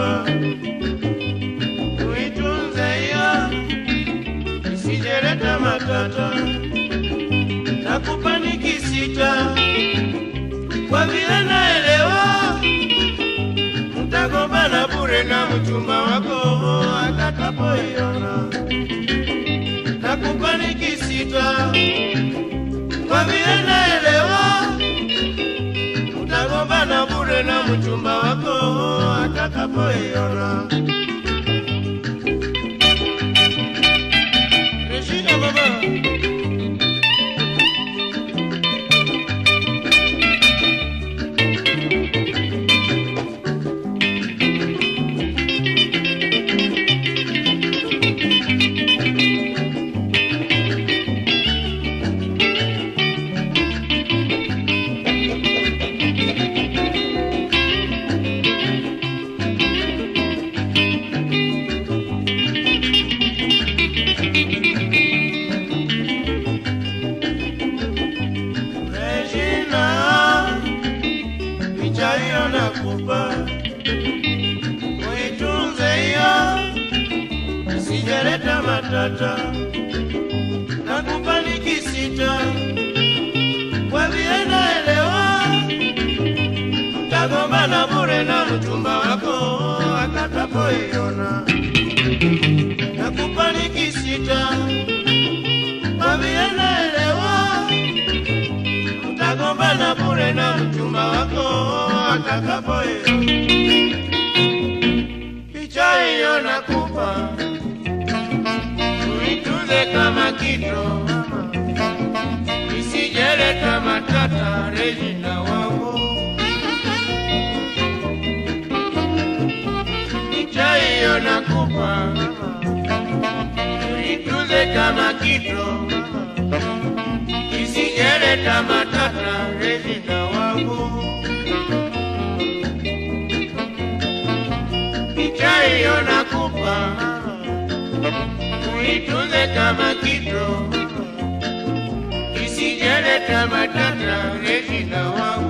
nakupa, uitunze hiyo isijeleta matata. Nakupa nikisita, kwa vile naelewa mtagombana bure na mchumba wako atakapoiona. Nakupa nikisita, kwa vile naelewa mtagombana bure na mchumba wako atakapoiona. Regina isijeleta na Nakupa nikisita, kwa vile naelewa mtagombana bure na mchumba wako atakapoiona. Nakupa sita, kwa vile naelewa utagombana bure na mchumba wako atakapoiona. Picha hiyo nakupa, kito, isijeleta matata. Regina wangu, hiyo nakupa, uitunze kama kito isijeleta. Uitunze kama kito, isijeleta matata. Regina wangu,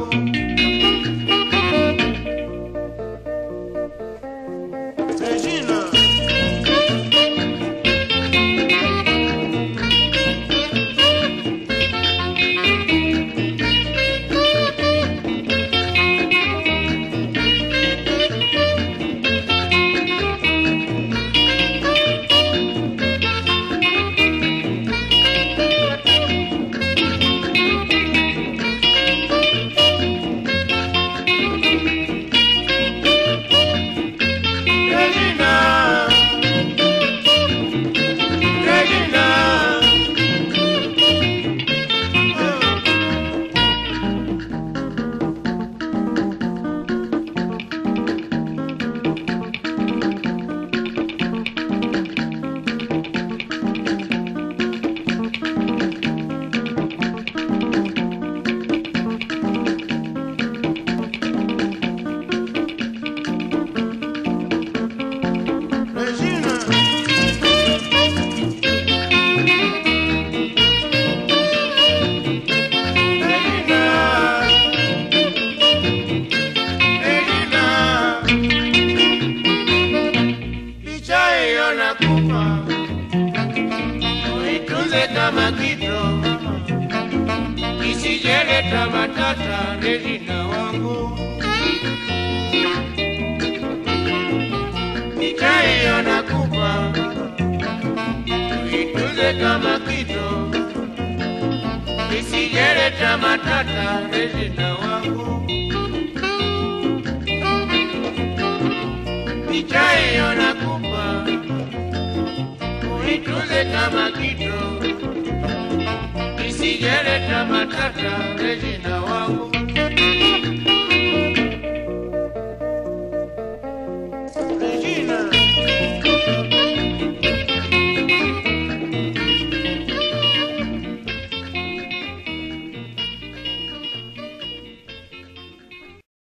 matata. Regina wangu, hiyo nakupa, uitunze kama kito, isijeleta matata. Regina wangu, hiyo nakupa, uitunze kama kito, isijeleta matata. Regina.